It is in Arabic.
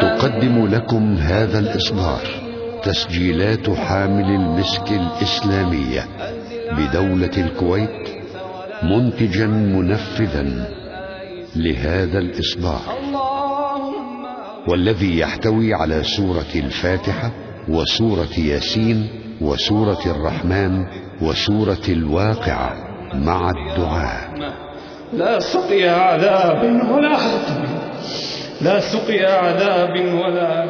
تقدم لكم هذا الإصدار تسجيلات حامل المسك الإسلامية بدولة الكويت منتجا منفذا لهذا الإصدار والذي يحتوي على سورة الفاتحة وسورة ياسين وسورة الرحمن وسورة الواقعة مع الدعاء. لا سقيا عذاب ولا عذاب لا سقيا عذاب ولا